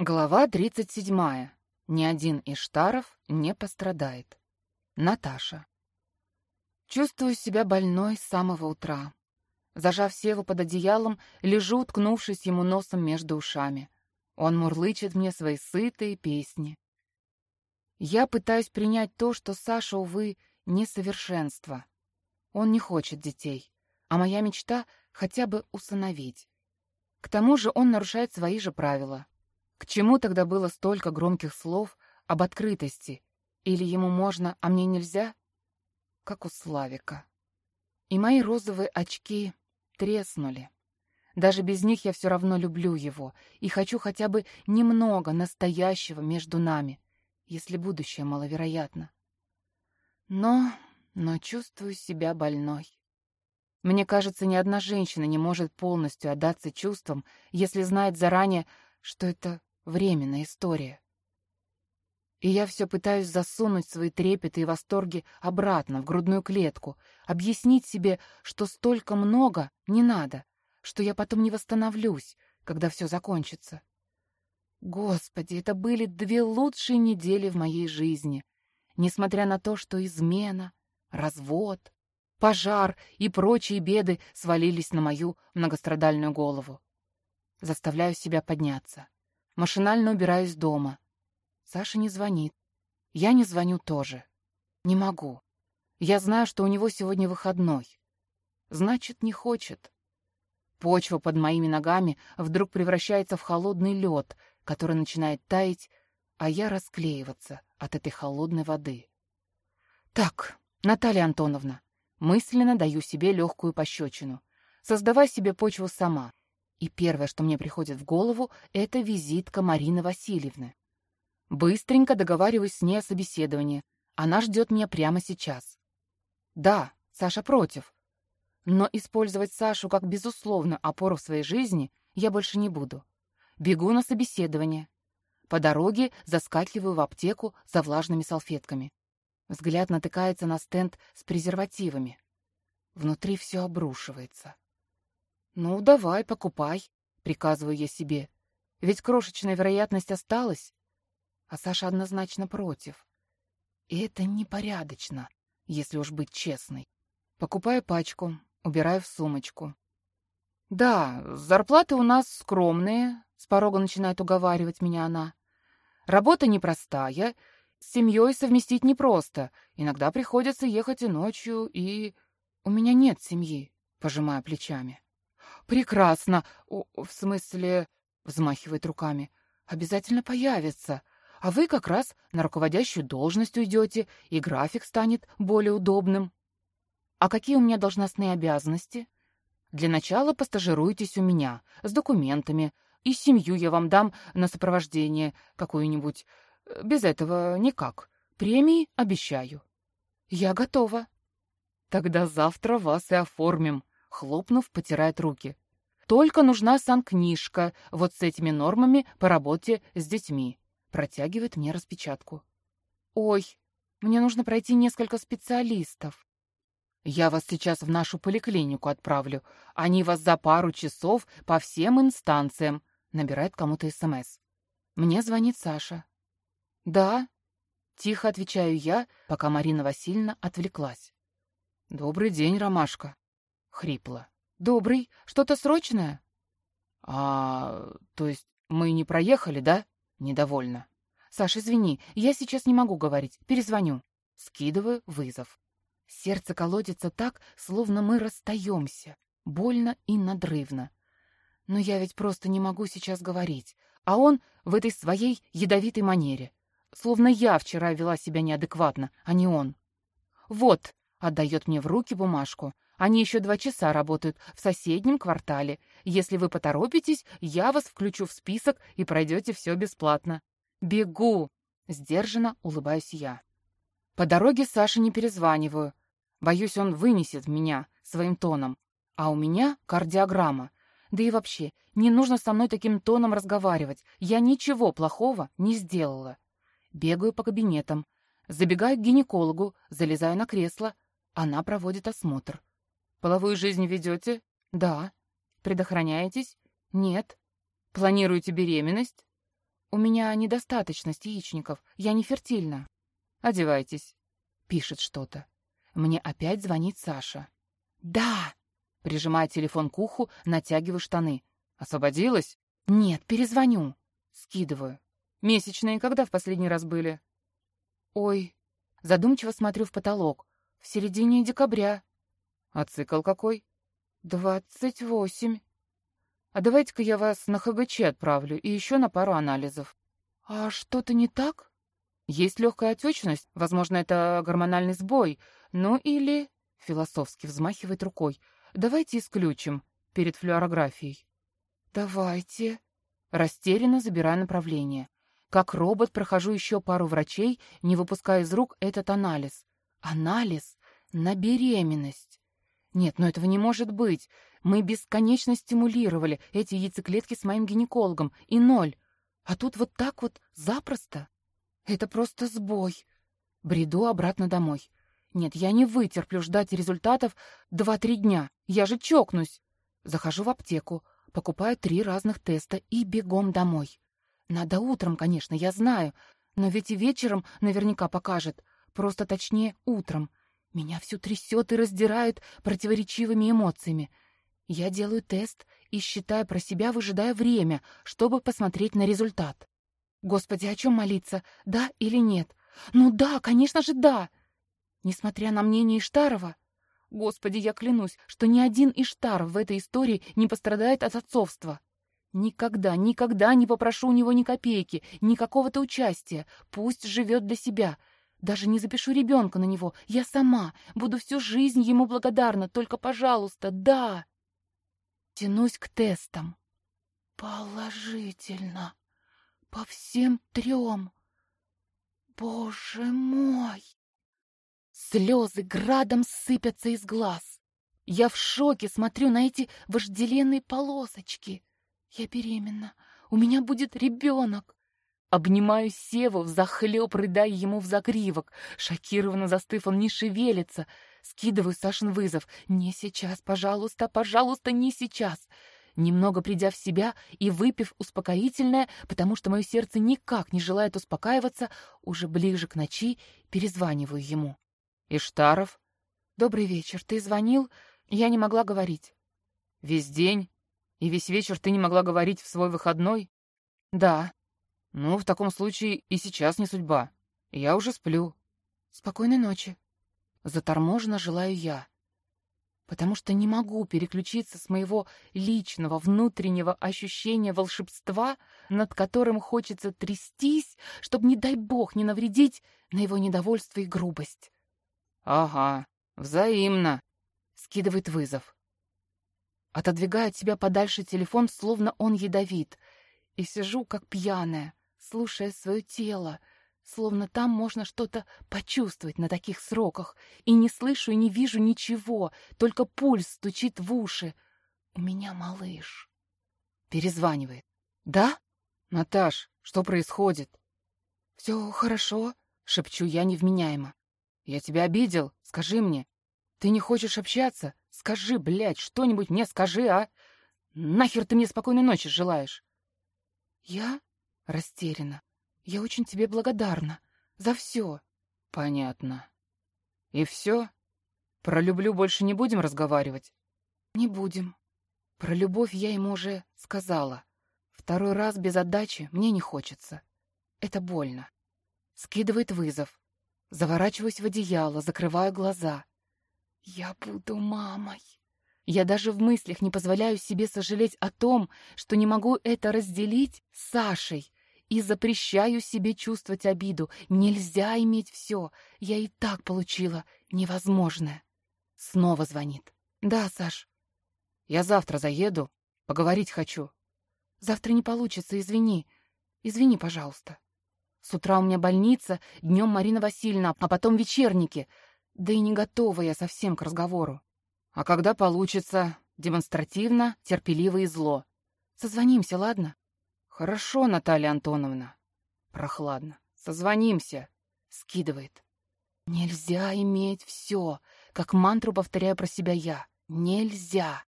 Глава 37. Ни один из штаров не пострадает. Наташа. Чувствую себя больной с самого утра. Зажав Севу под одеялом, лежу, уткнувшись ему носом между ушами. Он мурлычет мне свои сытые песни. Я пытаюсь принять то, что Саша, увы, несовершенство. Он не хочет детей, а моя мечта — хотя бы усыновить. К тому же он нарушает свои же правила. К чему тогда было столько громких слов об открытости? Или ему можно, а мне нельзя? Как у Славика. И мои розовые очки треснули. Даже без них я все равно люблю его и хочу хотя бы немного настоящего между нами, если будущее маловероятно. Но, но чувствую себя больной. Мне кажется, ни одна женщина не может полностью отдаться чувствам, если знает заранее, что это временная история. И я все пытаюсь засунуть свои трепеты и восторги обратно в грудную клетку, объяснить себе, что столько много не надо, что я потом не восстановлюсь, когда все закончится. Господи, это были две лучшие недели в моей жизни, несмотря на то, что измена, развод, пожар и прочие беды свалились на мою многострадальную голову. Заставляю себя подняться. Машинально убираюсь дома. Саша не звонит. Я не звоню тоже. Не могу. Я знаю, что у него сегодня выходной. Значит, не хочет. Почва под моими ногами вдруг превращается в холодный лед, который начинает таять, а я расклеиваться от этой холодной воды. Так, Наталья Антоновна, мысленно даю себе легкую пощечину. Создавай себе почву сама. И первое, что мне приходит в голову, это визитка Марины Васильевны. Быстренько договариваюсь с ней о собеседовании. Она ждет меня прямо сейчас. Да, Саша против. Но использовать Сашу как безусловно опору в своей жизни я больше не буду. Бегу на собеседование. По дороге заскакиваю в аптеку за влажными салфетками. Взгляд натыкается на стенд с презервативами. Внутри все обрушивается. «Ну, давай, покупай», — приказываю я себе. «Ведь крошечная вероятность осталась». А Саша однозначно против. И это непорядочно, если уж быть честной. Покупаю пачку, убираю в сумочку. «Да, зарплаты у нас скромные», — с порога начинает уговаривать меня она. «Работа непростая, с семьей совместить непросто. Иногда приходится ехать и ночью, и...» «У меня нет семьи», — пожимая плечами. «Прекрасно. О, в смысле...» — взмахивает руками. «Обязательно появится. А вы как раз на руководящую должность уйдете, и график станет более удобным». «А какие у меня должностные обязанности?» «Для начала постажируйтесь у меня, с документами, и семью я вам дам на сопровождение какую-нибудь. Без этого никак. Премии обещаю». «Я готова». «Тогда завтра вас и оформим», хлопнув, потирает руки. «Только нужна санкнижка, вот с этими нормами по работе с детьми». Протягивает мне распечатку. «Ой, мне нужно пройти несколько специалистов». «Я вас сейчас в нашу поликлинику отправлю. Они вас за пару часов по всем инстанциям», — набирает кому-то СМС. Мне звонит Саша. «Да?» — тихо отвечаю я, пока Марина Васильевна отвлеклась. «Добрый день, Ромашка», Хрипло. «Добрый. Что-то срочное?» «А... то есть мы не проехали, да?» Недовольно. «Саш, извини, я сейчас не могу говорить. Перезвоню». Скидываю вызов. Сердце колотится так, словно мы расстаемся. Больно и надрывно. Но я ведь просто не могу сейчас говорить. А он в этой своей ядовитой манере. Словно я вчера вела себя неадекватно, а не он. «Вот», — отдает мне в руки бумажку, они еще два часа работают в соседнем квартале. Если вы поторопитесь, я вас включу в список и пройдете все бесплатно. Бегу!» Сдержанно улыбаюсь я. По дороге Саше не перезваниваю. Боюсь, он вынесет меня своим тоном. А у меня кардиограмма. Да и вообще, не нужно со мной таким тоном разговаривать. Я ничего плохого не сделала. Бегаю по кабинетам. Забегаю к гинекологу, залезаю на кресло. Она проводит осмотр. Половую жизнь ведете? Да. Предохраняетесь? Нет. Планируете беременность? У меня недостаточность яичников. Я не фертильна. Одевайтесь. Пишет что-то. Мне опять звонит Саша. Да. Прижимая телефон к уху, натягиваю штаны. Освободилась? Нет, перезвоню. Скидываю. Месячные когда в последний раз были? Ой. Задумчиво смотрю в потолок. В середине декабря. А цикл какой? Двадцать восемь. А давайте-ка я вас на ХГЧ отправлю и еще на пару анализов. А что-то не так? Есть легкая отечность, возможно, это гормональный сбой, ну или... Философски взмахивает рукой. Давайте исключим перед флюорографией. Давайте. Растерянно забираю направление. Как робот прохожу еще пару врачей, не выпуская из рук этот анализ. Анализ на беременность. Нет, но этого не может быть. Мы бесконечно стимулировали эти яйцеклетки с моим гинекологом, и ноль. А тут вот так вот запросто. Это просто сбой. Бреду обратно домой. Нет, я не вытерплю ждать результатов два-три дня. Я же чокнусь. Захожу в аптеку, покупаю три разных теста и бегом домой. Надо утром, конечно, я знаю, но ведь и вечером наверняка покажет. Просто точнее, утром. Меня всю трясет и раздирает противоречивыми эмоциями. Я делаю тест и, считая про себя, выжидаю время, чтобы посмотреть на результат. Господи, о чем молиться? Да или нет? Ну да, конечно же, да. Несмотря на мнение Иштарова, Господи, я клянусь, что ни один Иштар в этой истории не пострадает от отцовства. Никогда, никогда не попрошу у него ни копейки, ни какого-то участия. Пусть живет для себя. Даже не запишу ребенка на него. Я сама буду всю жизнь ему благодарна. Только, пожалуйста, да. Тянусь к тестам. Положительно. По всем трем. Боже мой! Слезы градом сыпятся из глаз. Я в шоке смотрю на эти вожделенные полосочки. Я беременна. У меня будет ребенок. Обнимаю Севу, взахлеб рыдая ему в загривок. Шокированно застыв, он не шевелится. Скидываю Сашин вызов. «Не сейчас, пожалуйста, пожалуйста, не сейчас!» Немного придя в себя и выпив успокоительное, потому что мое сердце никак не желает успокаиваться, уже ближе к ночи перезваниваю ему. «Иштаров?» «Добрый вечер. Ты звонил? Я не могла говорить». «Весь день? И весь вечер ты не могла говорить в свой выходной?» «Да». «Ну, в таком случае и сейчас не судьба. Я уже сплю». «Спокойной ночи». Заторможенно желаю я, потому что не могу переключиться с моего личного внутреннего ощущения волшебства, над которым хочется трястись, чтобы, не дай бог, не навредить на его недовольство и грубость. «Ага, взаимно», — скидывает вызов. Отодвигаю от себя подальше телефон, словно он ядовит, и сижу, как пьяная, слушая свое тело, словно там можно что-то почувствовать на таких сроках, и не слышу и не вижу ничего, только пульс стучит в уши. У меня малыш. Перезванивает. «Да?» «Наташ, что происходит?» «Все хорошо», — шепчу я невменяемо. «Я тебя обидел? Скажи мне. Ты не хочешь общаться? Скажи, блядь, что-нибудь мне скажи, а? Нахер ты мне спокойной ночи желаешь?» «Я?» — растеряна. Я очень тебе благодарна. За все. Понятно. И все? Про люблю больше не будем разговаривать? Не будем. Про любовь я ему уже сказала. Второй раз без отдачи мне не хочется. Это больно. Скидывает вызов. Заворачиваюсь в одеяло, закрываю глаза. Я буду мамой. Я даже в мыслях не позволяю себе сожалеть о том, что не могу это разделить с Сашей, и запрещаю себе чувствовать обиду. Нельзя иметь все. Я и так получила невозможное. Снова звонит. Да, Саш. Я завтра заеду. Поговорить хочу. Завтра не получится, извини. Извини, пожалуйста. С утра у меня больница, днем Марина Васильевна, а потом вечерники. Да и не готова я совсем к разговору. А когда получится, демонстративно, терпеливо и зло. Созвонимся, ладно? «Хорошо, Наталья Антоновна». Прохладно. «Созвонимся». Скидывает. «Нельзя иметь все», как мантру повторяю про себя я. «Нельзя».